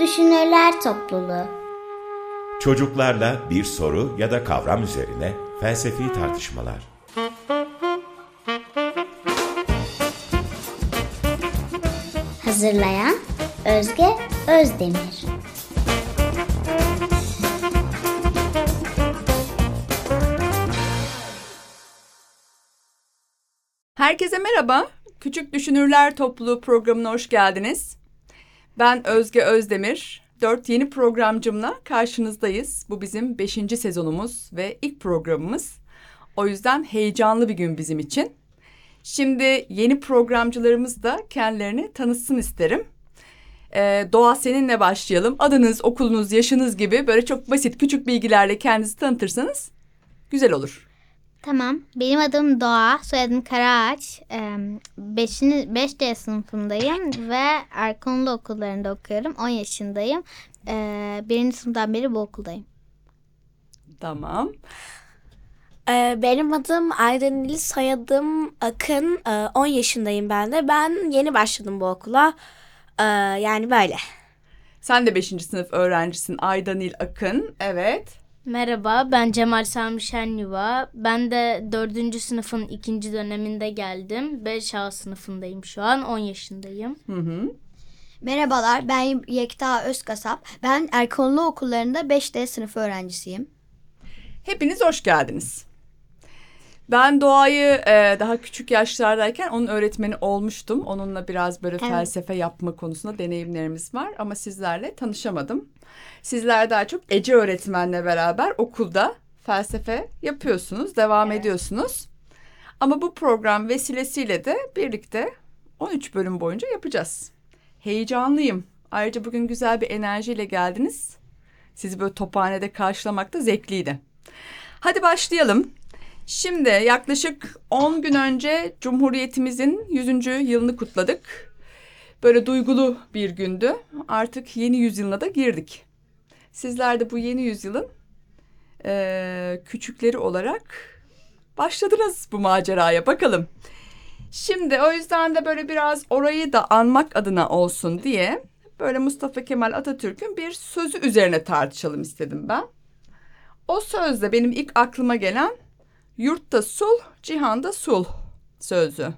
Düşünürler Topluluğu Çocuklarla bir soru ya da kavram üzerine felsefi tartışmalar. Hazırlayan Özge Özdemir Herkese merhaba. Küçük Düşünürler Topluluğu programına hoş geldiniz. Ben Özge Özdemir. Dört yeni programcımla karşınızdayız. Bu bizim beşinci sezonumuz ve ilk programımız. O yüzden heyecanlı bir gün bizim için. Şimdi yeni programcılarımız da kendilerini tanıtsın isterim. Ee, Doğa seninle başlayalım. Adınız, okulunuz, yaşınız gibi böyle çok basit küçük bilgilerle kendinizi tanıtırsanız güzel olur. Tamam. Benim adım Doğa. Soyadım Karaağaç. 5. Ee, 5D sınıfındayım ve Erkonulu okullarında okuyorum. 10 yaşındayım. Ee, birinci sınıftan beri bu okuldayım. Tamam. Ee, benim adım Aydan İli, soyadım Akın. Ee, 10 yaşındayım ben de. Ben yeni başladım bu okula. Ee, yani böyle. Sen de beşinci sınıf öğrencisin Aydanil Akın. Evet. Merhaba, ben Cemal Sami Şenyuva. Ben de dördüncü sınıfın ikinci döneminde geldim. 5A sınıfındayım şu an, 10 yaşındayım. Hı hı. Merhabalar, ben Yekta Özkasap. Ben Erkonlu okullarında 5D sınıfı öğrencisiyim. Hepiniz hoş geldiniz. Ben Doğa'yı e, daha küçük yaşlardayken onun öğretmeni olmuştum. Onunla biraz böyle Evet. felsefe yapma konusunda deneyimlerimiz var ama sizlerle tanışamadım. Sizler daha çok Ece öğretmenle beraber okulda felsefe yapıyorsunuz, devam ediyorsunuz. Ama bu program vesilesiyle de birlikte 13 bölüm boyunca yapacağız. Heyecanlıyım. Ayrıca bugün güzel bir enerjiyle geldiniz. Sizi böyle tophanede karşılamak da zevkliydi. Hadi başlayalım. Şimdi yaklaşık 10 gün önce Cumhuriyetimizin 100. yılını kutladık. Böyle duygulu bir gündü. Artık yeni yüzyılına da girdik. Sizler de bu yeni yüzyılın eee, küçükleri olarak başladınız bu maceraya. Bakalım. Şimdi o yüzden de böyle biraz orayı da anmak adına olsun diye böyle Mustafa Kemal Atatürk'ün bir sözü üzerine tartışalım istedim ben. O sözde benim ilk aklıma gelen yurtta sulh, cihanda sulh sözü.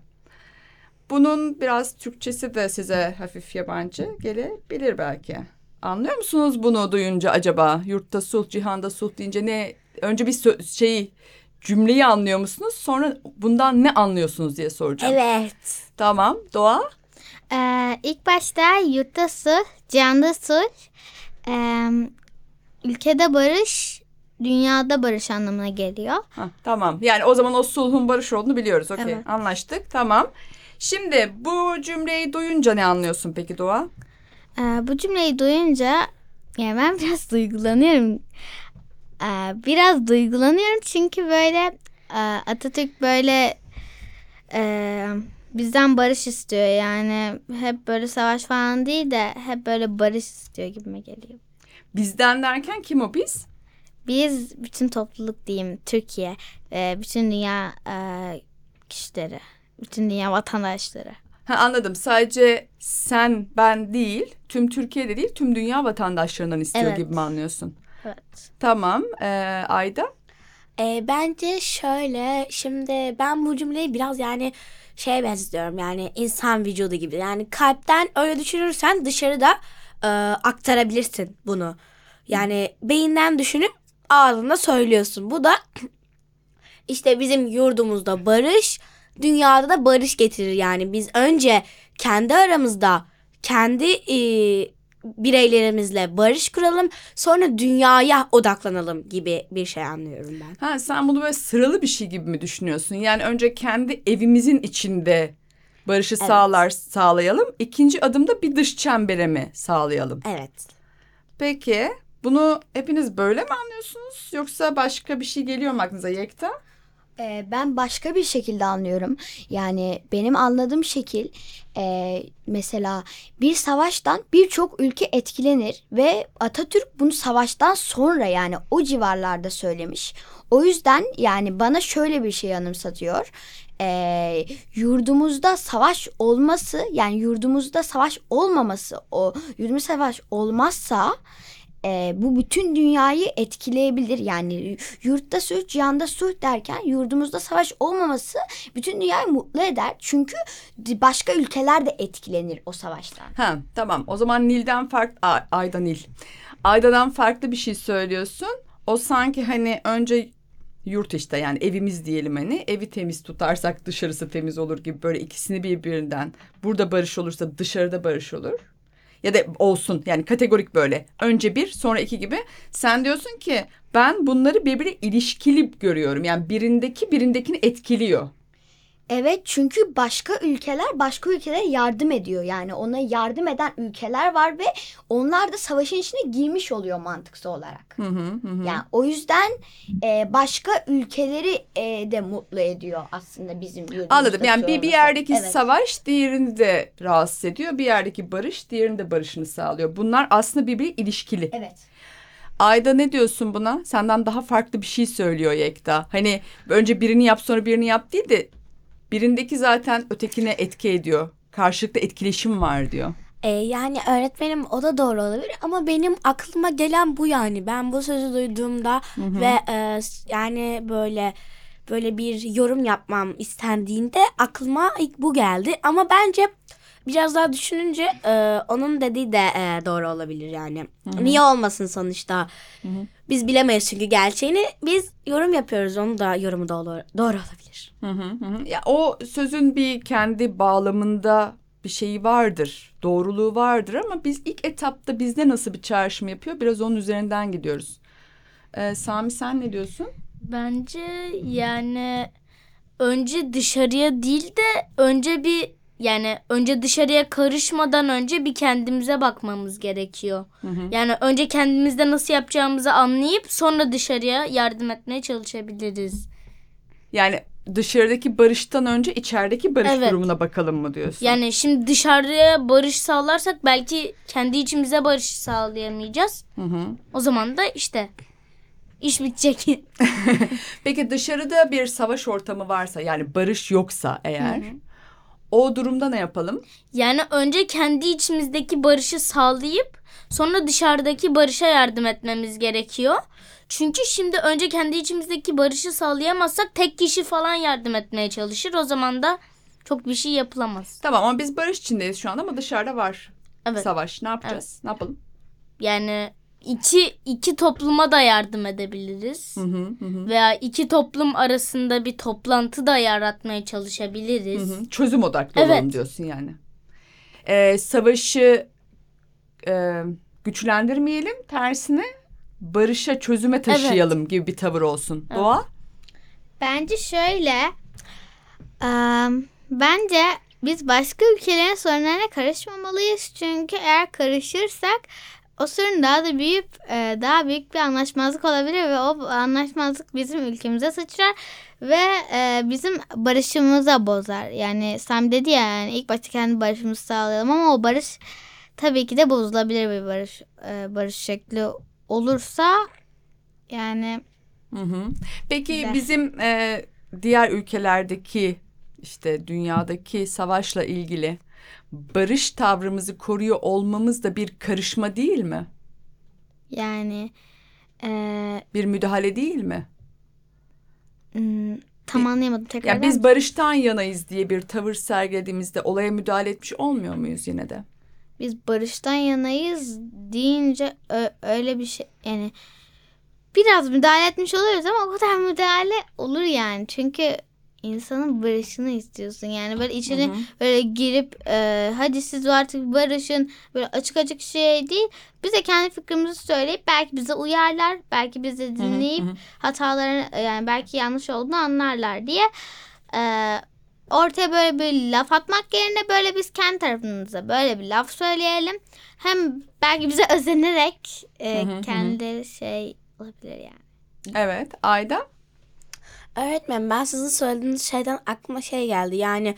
Bunun biraz Türkçesi de size hafif yabancı gelebilir belki. Anlıyor musunuz bunu duyunca acaba? Yurtta sulh, cihanda sulh deyince ne? Önce bir şeyi cümleyi anlıyor musunuz? Sonra bundan ne anlıyorsunuz diye soracağım. Evet. Tamam. Doğa? Ee, ilk başta yurtta sulh, cihanda sulh, ee, ülkede barış, dünyada barış anlamına geliyor. Ha, tamam. Yani o zaman o sulhun barış olduğunu biliyoruz. Okey. Evet. Anlaştık. Tamam. Şimdi bu cümleyi duyunca ne anlıyorsun peki Doğa? Ee, bu cümleyi duyunca yani ben biraz duygulanıyorum. Ee, biraz duygulanıyorum çünkü böyle e, Atatürk böyle e, bizden barış istiyor. Yani hep böyle savaş falan değil de hep böyle barış istiyor gibime geliyor. Bizden derken kim o biz? Biz bütün topluluk diyeyim Türkiye ve bütün dünya e, kişileri, bütün dünya vatandaşları. Ha, anladım. Sadece sen, ben değil, tüm Türkiye'de değil, tüm dünya vatandaşlarından istiyor Evet. gibi mi anlıyorsun? Evet. Tamam. Ee, Ayda? Ee, bence şöyle, şimdi ben bu cümleyi biraz yani şeye benzetiyorum. Yani insan vücudu gibi. Yani kalpten öyle düşünürsen dışarıda e, aktarabilirsin bunu. Yani beyinden düşünüp ağzında söylüyorsun. Bu da işte bizim yurdumuzda barış, dünyada da barış getirir. Yani biz önce kendi aramızda, kendi e, bireylerimizle barış kuralım, sonra dünyaya odaklanalım gibi bir şey anlıyorum ben. Ha, sen bunu böyle sıralı bir şey gibi mi düşünüyorsun? Yani önce kendi evimizin içinde barışı sağlar sağlayalım. İkinci adımda bir dış çembere mi sağlayalım? Evet. Peki bunu hepiniz böyle mi anlıyorsunuz? Yoksa başka bir şey geliyor mu aklınıza Yekta? Ee, ben başka bir şekilde anlıyorum. Yani benim anladığım şekil e, mesela bir savaştan birçok ülke etkilenir ve Atatürk bunu savaştan sonra yani o civarlarda söylemiş. O yüzden yani bana şöyle bir şey anımsatıyor. Ee, yurdumuzda savaş olması yani yurdumuzda savaş olmaması o yurdumuzda savaş olmazsa e, bu bütün dünyayı etkileyebilir. Yani yurtta sulh, cihanda sulh derken yurdumuzda savaş olmaması bütün dünyayı mutlu eder. Çünkü başka ülkeler de etkilenir o savaştan. Ha tamam o zaman Nil'den farklı Ayda Nil. Ayda'dan farklı bir şey söylüyorsun. O sanki hani önce yurt işte yani evimiz diyelim hani evi temiz tutarsak dışarısı temiz olur gibi böyle ikisini birbirinden burada barış olursa dışarıda barış olur. Ya da olsun yani kategorik böyle. Önce bir sonra iki gibi. Sen diyorsun ki ben bunları birbirine ilişkili görüyorum. Yani birindeki birindekini etkiliyor. Evet çünkü başka ülkeler başka ülkelere yardım ediyor. Yani ona yardım eden ülkeler var ve onlar da savaşın içine girmiş oluyor mantıksal olarak. Hı hı hı. Yani o yüzden e, başka ülkeleri e, de mutlu ediyor aslında bizim yurdumuzda Anladım. Yani bir, bir yerdeki Evet. savaş diğerini de rahatsız ediyor. Bir yerdeki barış diğerinin de barışını sağlıyor. Bunlar aslında birbiriyle ilişkili. Evet. Ayda ne diyorsun buna? Senden daha farklı bir şey söylüyor Yekta. Hani önce birini yap sonra birini yap değil de birindeki zaten ötekine etki ediyor. Karşılıklı etkileşim var diyor. E, yani öğretmenim o da doğru olabilir ama benim aklıma gelen bu yani. Ben bu sözü duyduğumda ve e, yani böyle böyle bir yorum yapmam istendiğinde aklıma ilk bu geldi. Ama bence biraz daha düşününce e, onun dediği de e, doğru olabilir yani. Niye olmasın sonuçta? Biz bilemeyiz çünkü gerçeğini. Biz yorum yapıyoruz. Onun da yorumu doğru, doğru olabilir. Hı hı hı. Ya o sözün bir kendi bağlamında bir şeyi vardır. Doğruluğu vardır ama biz ilk etapta bizde nasıl bir çağrışım yapıyor biraz onun üzerinden gidiyoruz. Ee, Sami sen ne diyorsun? Bence yani önce dışarıya değil de önce bir yani önce dışarıya karışmadan önce bir kendimize bakmamız gerekiyor. Yani önce kendimizde nasıl yapacağımızı anlayıp sonra dışarıya yardım etmeye çalışabiliriz. Yani dışarıdaki barıştan önce içerideki barış Evet. durumuna bakalım mı diyorsun? Yani şimdi dışarıya barış sağlarsak belki kendi içimize barış sağlayamayacağız. Hı hı. O zaman da işte iş bitecek. Peki dışarıda bir savaş ortamı varsa yani barış yoksa eğer o durumda ne yapalım? Yani önce kendi içimizdeki barışı sağlayıp sonra dışarıdaki barışa yardım etmemiz gerekiyor. Çünkü şimdi önce kendi içimizdeki barışı sağlayamazsak tek kişi falan yardım etmeye çalışır. O zaman da çok bir şey yapılamaz. Tamam ama biz barış içindeyiz şu anda ama dışarıda var Evet. savaş. Ne yapacağız? Ne yapalım? Yani iki iki topluma da yardım edebiliriz. Hı hı hı. hı. Veya iki toplum arasında bir toplantı da yaratmaya Hı çalışabiliriz. hı. Çözüm odaklı Evet. olalım diyorsun yani. Ee, savaşı e, güçlendirmeyelim tersine barışa çözüme taşıyalım gibi bir tavır olsun. Evet. Doğa? Bence şöyle. em, bence biz başka ülkelerin sorunlarına karışmamalıyız. Çünkü eğer karışırsak o sorun daha da büyüyüp e, daha büyük bir anlaşmazlık olabilir ve o anlaşmazlık bizim ülkemize sıçrar ve e, bizim barışımıza bozar. Yani Sam dedi ya yani ilk başta kendi barışımızı sağlayalım ama o barış tabii ki de bozulabilir bir barış e, barış şekli olursa yani Hı hı. Peki Güzel. bizim e, diğer ülkelerdeki işte dünyadaki savaşla ilgili barış tavrımızı koruyor olmamız da bir karışma değil mi? yani e, Bir müdahale değil mi? Hmm, tam anlayamadım tekrar. Ya biz barıştan yanayız diye bir tavır sergilediğimizde olaya müdahale etmiş olmuyor muyuz yine de? biz barıştan yanayız deyince öyle bir şey yani biraz müdahale etmiş oluruz ama o kadar müdahale olur yani. Çünkü insanın barışını istiyorsun. Yani böyle içine böyle girip e, hadi siz artık barışın böyle açık açık şey değil. Bize kendi fikrimizi söyleyip belki bize uyarlar. Belki bizi dinleyip hatalarını yani belki yanlış olduğunu anlarlar diye e, ortaya böyle bir laf atmak yerine böyle biz kendi tarafımıza böyle bir laf söyleyelim. Hem belki bize özenerek e, Hı hı, hı. kendileri şey olabilir yani. Evet. Ayda? Öğretmen ben sizin söylediğiniz şeyden aklıma şey geldi. Yani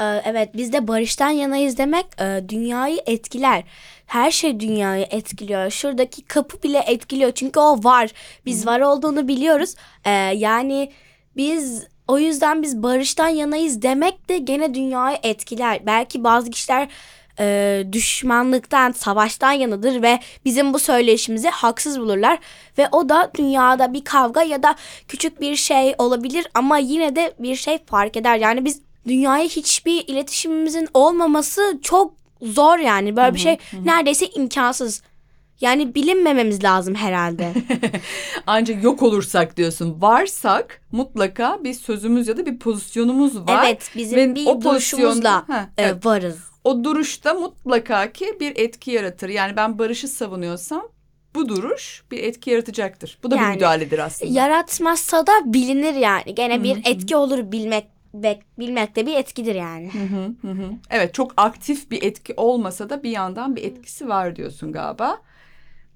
e, evet biz de barıştan yanayız demek e, dünyayı etkiler. Her şey dünyayı etkiliyor. Şuradaki kapı bile etkiliyor. Çünkü o var. Biz var olduğunu biliyoruz. E, yani biz o yüzden biz barıştan yanayız demek de gene dünyayı etkiler. Belki bazı kişiler e, düşmanlıktan, savaştan yanıdır ve bizim bu söyleşimizi haksız bulurlar. Ve o da dünyada bir kavga ya da küçük bir şey olabilir ama yine de bir şey fark eder. Yani biz dünyaya hiçbir iletişimimizin olmaması çok zor yani. Böyle bir şey neredeyse imkansız. Yani bilinmememiz lazım herhalde. Ancak yok olursak diyorsun. Varsak mutlaka bir sözümüz ya da bir pozisyonumuz var. evet bizim Ve bir o pozisyonda- e, evet. varız. O duruşta mutlaka ki bir etki yaratır. Yani ben barışı savunuyorsam bu duruş bir etki yaratacaktır. Bu da bir Yani müdahaledir aslında. Yaratmazsa da bilinir yani. Gene bir etki olur bilmek bilmek de bir etkidir yani. Hı hı, hı hı. Evet çok aktif bir etki olmasa da bir yandan bir etkisi var diyorsun galiba.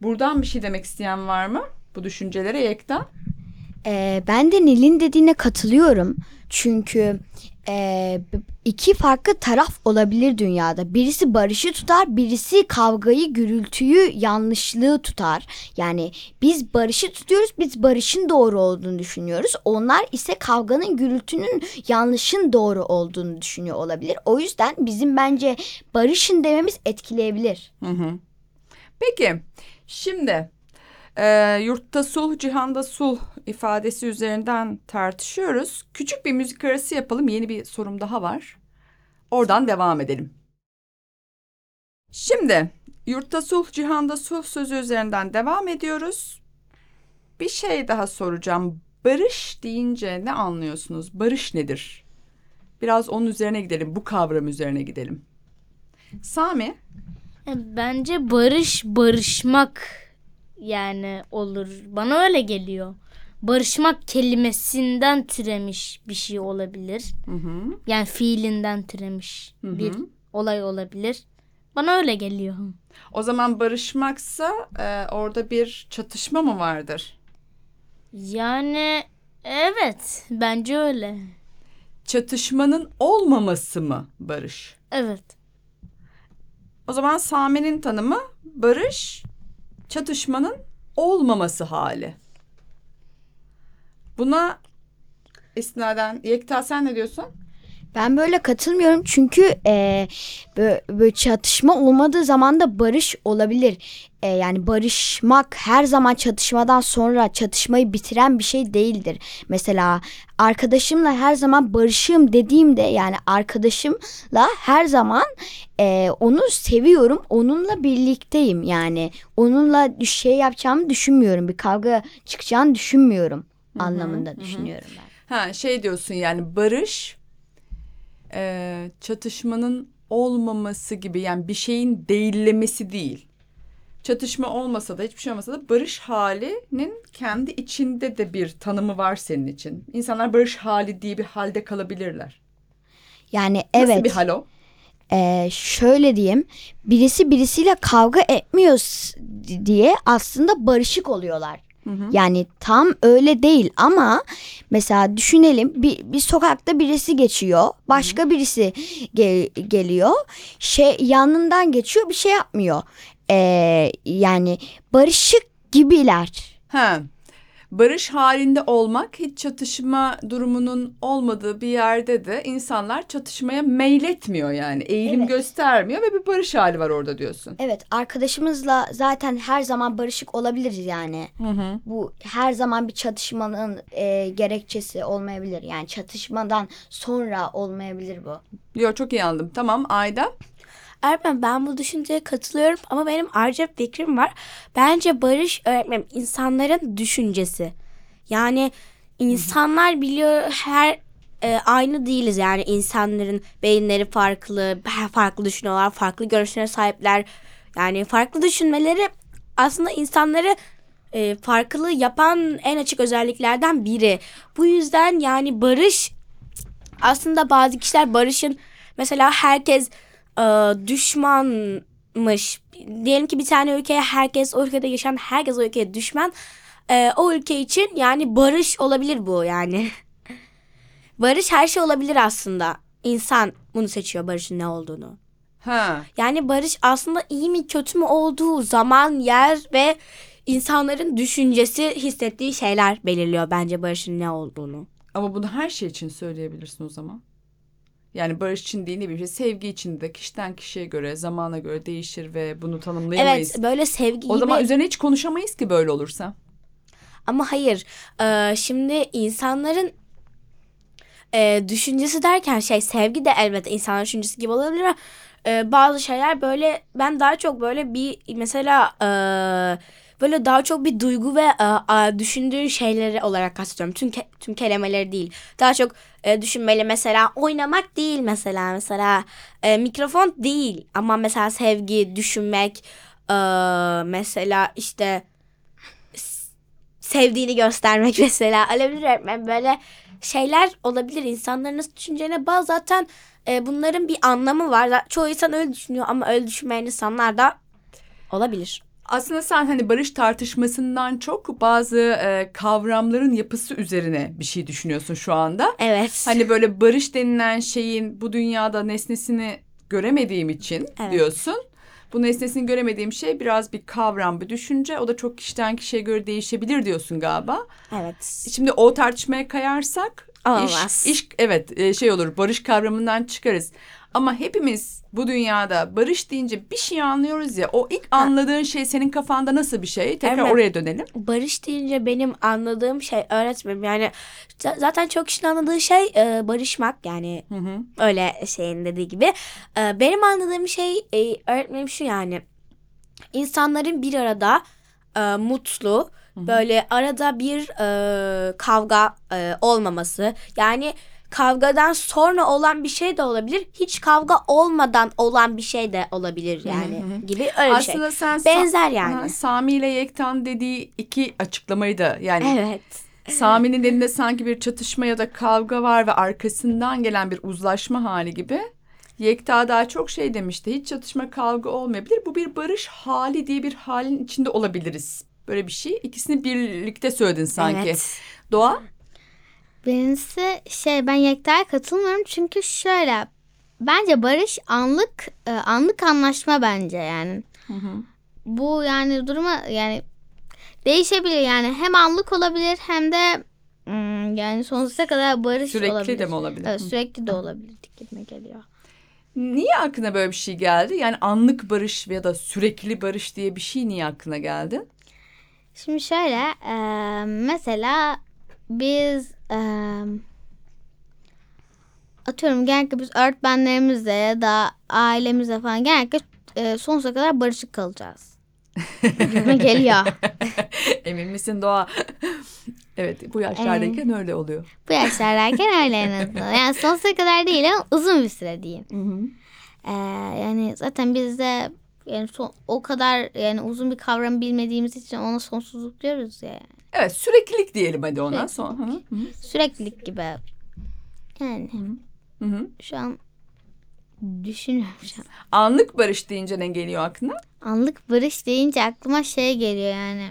Buradan bir şey demek isteyen var mı? Bu düşüncelere Yekta. Ee, ben de Nil'in dediğine katılıyorum. Çünkü e, iki farklı taraf olabilir dünyada. Birisi barışı tutar, birisi kavgayı, gürültüyü, yanlışlığı tutar. Yani biz barışı tutuyoruz, biz barışın doğru olduğunu düşünüyoruz. Onlar ise kavganın, gürültünün, yanlışın doğru olduğunu düşünüyor olabilir. O yüzden bizim bence barışın dememiz etkileyebilir. Hı hı. Peki şimdi e, yurtta sulh cihanda sulh ifadesi üzerinden tartışıyoruz. Küçük bir müzik arası yapalım. Yeni bir sorum daha var. Oradan devam edelim. Şimdi yurtta sulh cihanda sulh sözü üzerinden devam ediyoruz. Bir şey daha soracağım. Barış deyince ne anlıyorsunuz? Barış nedir? Biraz onun üzerine gidelim. Bu kavram üzerine gidelim. Sami? E, Bence barış barışmak yani olur. Bana öyle geliyor. Barışmak kelimesinden türemiş bir şey olabilir. Hı hı. Yani fiilinden türemiş Hı hı. bir olay olabilir. Bana öyle geliyor. O zaman barışmaksa e, orada bir çatışma mı vardır? Yani evet bence öyle. Çatışmanın olmaması mı barış? Evet. O zaman Sami'nin tanımı barış çatışmanın olmaması hali. Buna istinaden Yekta sen ne diyorsun? Ben böyle katılmıyorum çünkü e, böyle, böyle çatışma olmadığı zaman da barış olabilir. E, yani barışmak her zaman çatışmadan sonra çatışmayı bitiren bir şey değildir. Mesela arkadaşımla her zaman barışığım dediğimde yani arkadaşımla her zaman e, onu seviyorum. Onunla birlikteyim yani. Onunla şey yapacağımı düşünmüyorum. Bir kavga çıkacağını düşünmüyorum anlamında düşünüyorum ben. Ha şey diyorsun yani barış e, çatışmanın olmaması gibi yani bir şeyin değillemesi değil. Çatışma olmasa da hiçbir şey olmasa da barış halinin kendi içinde de bir tanımı var senin için. İnsanlar barış hali diye bir halde kalabilirler. Yani Nasıl evet. bir hal o? Ee, şöyle diyeyim birisi birisiyle kavga etmiyor diye aslında barışık oluyorlar. Yani tam öyle değil ama mesela düşünelim bir, bir sokakta birisi geçiyor başka birisi ge- geliyor şey yanından geçiyor bir şey yapmıyor. Ee, yani barışık gibiler. Ha. Barış halinde olmak hiç çatışma durumunun olmadığı bir yerde de insanlar çatışmaya meyletmiyor yani. Eğilim Evet. göstermiyor ve bir barış hali var orada diyorsun. Evet arkadaşımızla zaten her zaman barışık olabiliriz yani. Bu her zaman bir çatışmanın e, gerekçesi olmayabilir. Yani çatışmadan sonra olmayabilir bu. Diyor çok iyi anladım. Tamam Ayda. Öğretmen ben bu düşünceye katılıyorum ama benim ayrıca bir fikrim var. Bence barış öğretmenim insanların düşüncesi. Yani insanlar biliyor her e, aynı değiliz yani insanların beyinleri farklı, farklı düşünüyorlar, farklı görüşlere sahipler. Yani farklı düşünmeleri aslında insanları e, farklı yapan en açık özelliklerden biri. Bu yüzden yani barış aslında bazı kişiler barışın mesela herkes düşmanmış. Diyelim ki bir tane ülkeye herkes o ülkede yaşayan herkes o ülkeye düşman. E, o ülke için yani barış olabilir bu yani. barış her şey olabilir aslında. İnsan bunu seçiyor barışın ne olduğunu. Ha. Yani barış aslında iyi mi kötü mü olduğu zaman, yer ve insanların düşüncesi, hissettiği şeyler belirliyor bence barışın ne olduğunu. Ama bunu her şey için söyleyebilirsin o zaman. Yani barış için değil ne bileyim şey, sevgi için de kişiden kişiye göre, zamana göre değişir ve bunu tanımlayamayız. Evet, böyle sevgi o gibi zaman üzerine hiç konuşamayız ki böyle olursa. Ama hayır. Ee, şimdi insanların e, düşüncesi derken şey sevgi de elbette insanların düşüncesi gibi olabilir ama e, bazı şeyler böyle ben daha çok böyle bir mesela e, böyle daha çok bir duygu ve e, düşündüğün şeyleri olarak kastediyorum. Tüm ke- tüm kelimeleri değil. Daha çok e, düşünmeli. Mesela oynamak değil mesela. Mesela e, mikrofon değil. Ama mesela sevgi, düşünmek e, mesela işte sevdiğini göstermek mesela. Olabilir öğretmen. Böyle şeyler olabilir. İnsanların nasıl düşüneceğine bağlı. Zaten e, bunların bir anlamı var. Çoğu insan öyle düşünüyor ama öyle düşünmeyen insanlar da olabilir. Aslında sen hani barış tartışmasından çok bazı e, kavramların yapısı üzerine bir şey düşünüyorsun şu anda. Evet. Hani böyle barış denilen şeyin bu dünyada nesnesini göremediğim için Evet. diyorsun. Bu nesnesini göremediğim şey biraz bir kavram, bir düşünce. O da çok kişiden kişiye göre değişebilir diyorsun galiba. evet. Şimdi o tartışmaya kayarsak Olmaz. iş, iş evet e, şey olur barış kavramından çıkarız. Ama hepimiz bu dünyada barış deyince bir şey anlıyoruz ya. O ilk anladığın şey senin kafanda nasıl bir şey? Tekrar Evet. oraya dönelim. Barış deyince benim anladığım şey öğretmenim yani za- zaten çok kişinin anladığı şey e, barışmak yani Hı hı. öyle şeyin dediği gibi. E, benim anladığım şey e, öğretmenim şu yani insanların bir arada e, mutlu böyle arada bir e, kavga e, olmaması yani kavgadan sonra olan bir şey de olabilir hiç kavga olmadan olan bir şey de olabilir yani gibi öyle bir şey. Aslında sen Sa- Benzer yani. Aha, Sami ile Yektan dediği iki açıklamayı da yani Evet. Sami'nin elinde sanki bir çatışma ya da kavga var ve arkasından gelen bir uzlaşma hali gibi. Yekta daha çok şey demişti. Hiç çatışma kavga olmayabilir. Bu bir barış hali diye bir halin içinde olabiliriz. Böyle bir şey. İkisini birlikte söyledin sanki. Evet. Doğa? Birincisi şey ben Yekta'ya katılmıyorum çünkü şöyle bence barış anlık e, anlık anlaşma bence yani. Bu yani duruma yani değişebilir yani hem anlık olabilir hem de hmm, yani sonsuza kadar barış Sürekli olabilir. de mi olabilir? Evet Hı. sürekli de olabilir gibime geliyor. Niye aklına böyle bir şey geldi? Yani anlık barış ya da sürekli barış diye bir şey niye aklına geldi? Şimdi şöyle e, mesela biz e, atıyorum genellikle biz öğretmenlerimizle ya da ailemizle falan genellikle e, sonsuza kadar barışık kalacağız. Gibime geliyor. Emin misin Doğa? evet bu yaşlardayken öyle oluyor. Bu yaşlardayken öyle en azından. Yani sonsuza kadar değil ama uzun bir süre diyeyim. E, yani zaten biz de yani son- o kadar yani uzun bir kavram bilmediğimiz için ona sonsuzluk diyoruz ya. Yani. Evet süreklilik diyelim hadi ona. Süreklilik. Son, hı hı. Süreklilik gibi. Yani Hı hı. şu an düşünüyorum şu an. Anlık barış deyince ne geliyor aklına? Anlık barış deyince aklıma şey geliyor yani.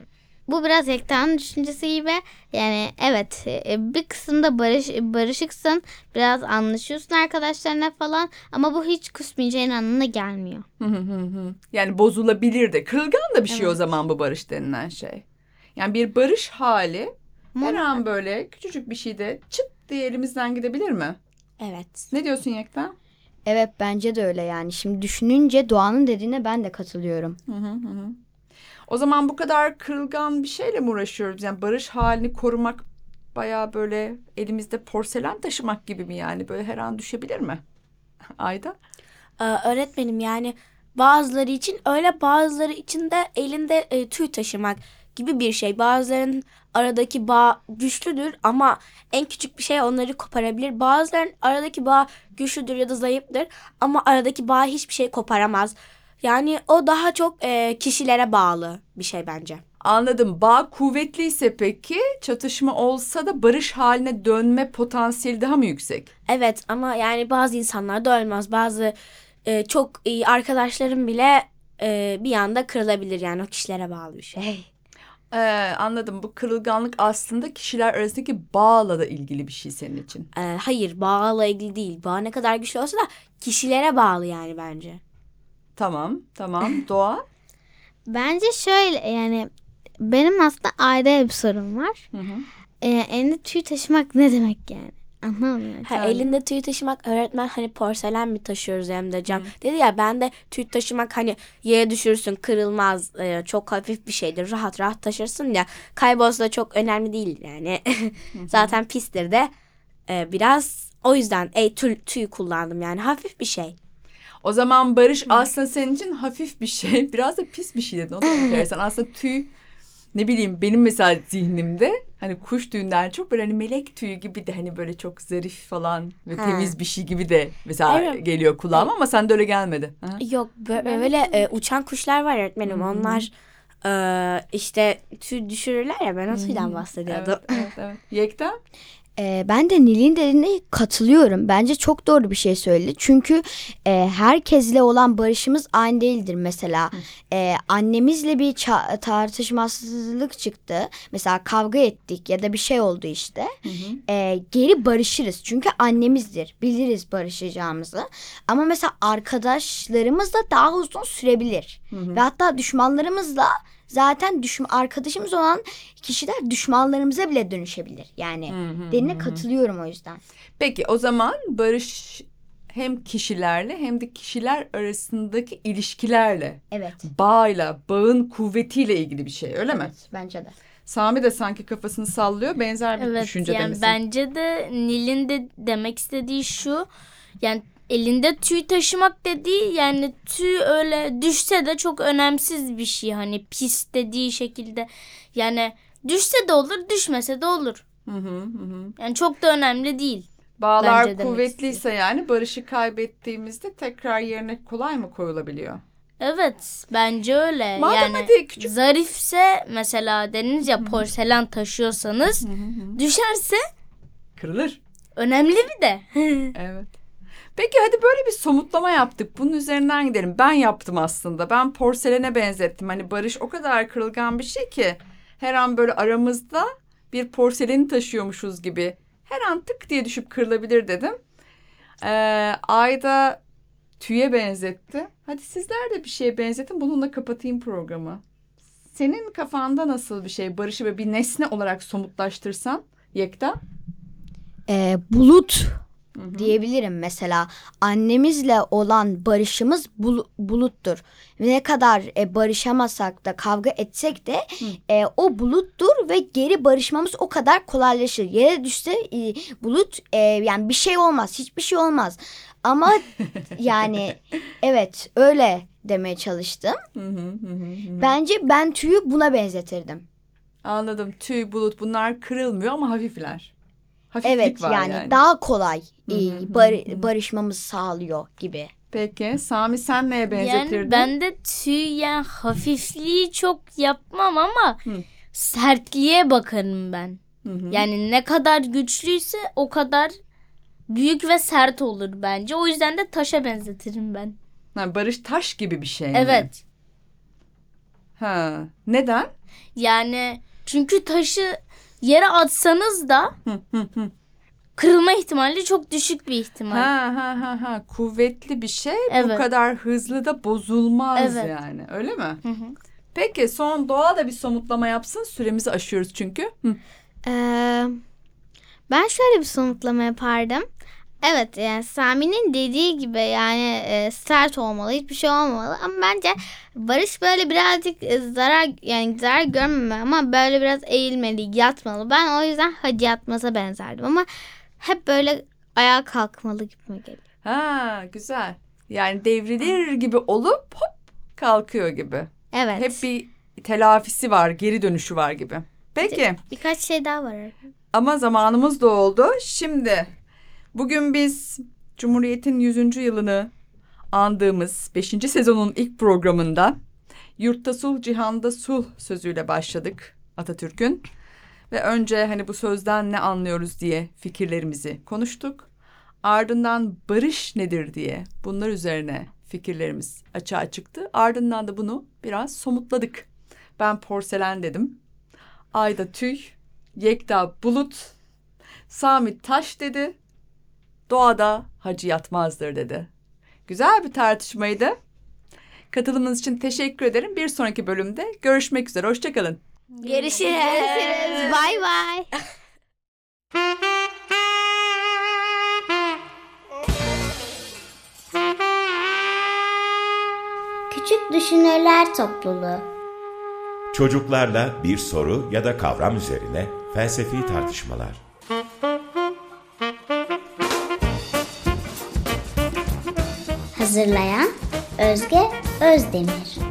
Bu biraz Yekta'nın düşüncesi gibi. Yani evet e, bir kısımda barış, barışıksın. Biraz anlaşıyorsun arkadaşlarına falan. Ama bu hiç küsmeyeceğin anlamına gelmiyor. Hı hı hı hı. yani bozulabilir de. Kırılgan da bir şey o zaman bu barış denilen şey. Yani bir barış hali her an böyle küçücük bir şeyde çıt diye elimizden gidebilir mi? Evet. Ne diyorsun Yekta? Evet bence de öyle yani. Şimdi düşününce Doğan'ın dediğine ben de katılıyorum. Hı hı hı. O zaman bu kadar kırılgan bir şeyle mi uğraşıyoruz? Yani barış halini korumak bayağı böyle elimizde porselen taşımak gibi mi yani? Böyle her an düşebilir mi? Ayda? Ee, öğretmenim yani bazıları için öyle bazıları için de elinde e, tüy taşımak gibi bir şey. Bazılarının aradaki bağ güçlüdür ama en küçük bir şey onları koparabilir. Bazılarının aradaki bağ güçlüdür ya da zayıftır ama aradaki bağ hiçbir şey koparamaz. Yani o daha çok e, kişilere bağlı bir şey bence. Anladım. Bağ kuvvetliyse peki çatışma olsa da barış haline dönme potansiyeli daha mı yüksek? Evet ama yani bazı insanlar da ölmez. Bazı e, çok iyi arkadaşlarım bile e, bir anda kırılabilir yani o kişilere bağlı bir şey. Ee, anladım. Bu kırılganlık aslında kişiler arasındaki bağla da ilgili bir şey senin için. Ee, hayır bağla ilgili değil. Bağ ne kadar güçlü olsa da kişilere bağlı yani bence. Tamam, tamam. Doğa. Bence şöyle yani benim aslında ayrı bir sorun var. Hı hı. Ee, elinde tüy taşımak ne demek yani? Anlamıyorum. Ha, elinde tüy taşımak öğretmen hani porselen mi taşıyoruz hem de cam. Dedi ya ben de tüy taşımak hani yere düşürsün kırılmaz e, çok hafif bir şeydir rahat rahat taşırsın ya kaybolsa da çok önemli değil yani. Zaten pistir de e, biraz o yüzden e, tüy, tüy kullandım yani hafif bir şey. O zaman barış aslında senin için hafif bir şey. Biraz da pis bir şey dedin. O da enteresan. Aslında tüy ne bileyim benim mesela zihnimde hani kuş tüyünden çok böyle hani melek tüyü gibi de hani böyle çok zarif falan ve Ha. temiz bir şey gibi de mesela Evet. geliyor kulağıma ama sende öyle gelmedi. Ha? Yok bö- böyle e, uçan kuşlar var öğretmenim onlar e, işte tüy düşürürler ya ben o tüyden bahsediyordum. Evet, evet, evet. Yekta? Ee, ben de Nil'in dediğine katılıyorum. Bence çok doğru bir şey söyledi. Çünkü e, herkesle olan barışımız aynı değildir. Mesela e, annemizle bir tartışmasızlık çıktı. Mesela kavga ettik ya da bir şey oldu işte. E, geri barışırız. Çünkü annemizdir. Biliriz barışacağımızı. Ama mesela arkadaşlarımızla daha uzun sürebilir. Ve hatta düşmanlarımızla zaten düşman arkadaşımız olan kişiler düşmanlarımıza bile dönüşebilir. Yani dediğine katılıyorum o yüzden. Peki o zaman barış hem kişilerle hem de kişiler arasındaki ilişkilerle, Evet. bağla, bağın kuvvetiyle ilgili bir şey öyle mi? Evet, bence de. Sami de sanki kafasını sallıyor. Benzer bir Evet düşüncede yani misin? bence de Nil'in de demek istediği şu yani elinde tüy taşımak dediği yani tüy öyle düşse de çok önemsiz bir şey hani pis dediği şekilde yani düşse de olur düşmese de olur Hı hı hı. yani çok da önemli değil. Bağlar Bence kuvvetliyse yani barışı kaybettiğimizde tekrar yerine kolay mı koyulabiliyor? Evet bence öyle Madem yani hadi küçük zarifse mesela dediniz ya porselen taşıyorsanız düşerse kırılır. önemli bir de. Evet. Peki hadi böyle bir somutlama yaptık. Bunun üzerinden gidelim. Ben yaptım aslında. Ben porselene benzettim. Hani barış o kadar kırılgan bir şey ki her an böyle aramızda bir porseleni taşıyormuşuz gibi. Her an tık diye düşüp kırılabilir dedim. Ee, Ayda tüye benzetti. Hadi sizler de bir şeye benzetin. Bununla kapatayım programı. Senin kafanda nasıl bir şey? Barışı böyle bir nesne olarak somutlaştırsan Yekta. Ee, bulut diyebilirim mesela. Annemizle olan barışımız bul- buluttur. Ne kadar e, barışamasak da kavga etsek de e, o buluttur ve geri barışmamız o kadar kolaylaşır. Yere düşse e, bulut e, yani bir şey olmaz. Hiçbir şey olmaz. Ama yani evet öyle demeye çalıştım. Hı hı hı hı. Bence ben tüyü buna benzetirdim. Anladım. Tüy, bulut bunlar kırılmıyor ama hafifler. Hafiflik Evet var yani, yani. daha kolay e, Hı hı, bar- barışmamızı sağlıyor gibi. Peki Sami sen neye benzetirdin? Yani ben de tüy yani hafifliği çok yapmam ama Hı. sertliğe bakarım ben. Hı hı. Yani ne kadar güçlüyse o kadar büyük ve sert olur bence. O yüzden de taşa benzetirim ben. Ha, barış taş gibi bir şey mi? Evet. Ha. Neden? Yani çünkü taşı yere atsanız da kırılma ihtimali çok düşük bir ihtimal. Ha ha ha ha. Kuvvetli bir şey bu Evet. kadar hızlı da bozulmaz Evet. yani. Öyle mi? Hı hı. Peki son doğa da bir somutlama yapsın. Süremizi aşıyoruz çünkü. Hı. Ee, ben şöyle bir somutlama yapardım. Evet yani Sami'nin dediği gibi yani e, sert olmalı hiçbir şey olmamalı ama bence Barış böyle birazcık e, zarar yani zarar görmemeli ama böyle biraz eğilmeli yatmalı. Ben o yüzden Hacı Yatmaz'a benzerdim ama hep böyle ayağa kalkmalı gibi geliyor. Ha güzel. Yani devrilir gibi olup hop kalkıyor gibi. Evet. Hep bir telafisi var, geri dönüşü var gibi. Peki. Birkaç şey daha var. Ama zamanımız da oldu. Şimdi bugün biz Cumhuriyet'in 100. yılını andığımız 5. sezonun ilk programında Yurtta Sulh, Cihanda Sulh sözüyle başladık Atatürk'ün. Ve önce hani bu sözden ne anlıyoruz diye fikirlerimizi konuştuk. Ardından barış nedir diye bunlar üzerine fikirlerimiz açığa çıktı. Ardından da bunu biraz somutladık. Ben porselen dedim. Ayda tüy, Yekta bulut, Sami taş dedi. Doğada hacı yatmazdır dedi. Güzel bir tartışmaydı. Katılımınız için teşekkür ederim. Bir sonraki bölümde görüşmek üzere. Hoşçakalın. Görüşürüz. Görüşürüz. Bay bay. Küçük Düşünürler Topluluğu Çocuklarla bir soru ya da kavram üzerine felsefi tartışmalar. Hazırlayan Özge Özdemir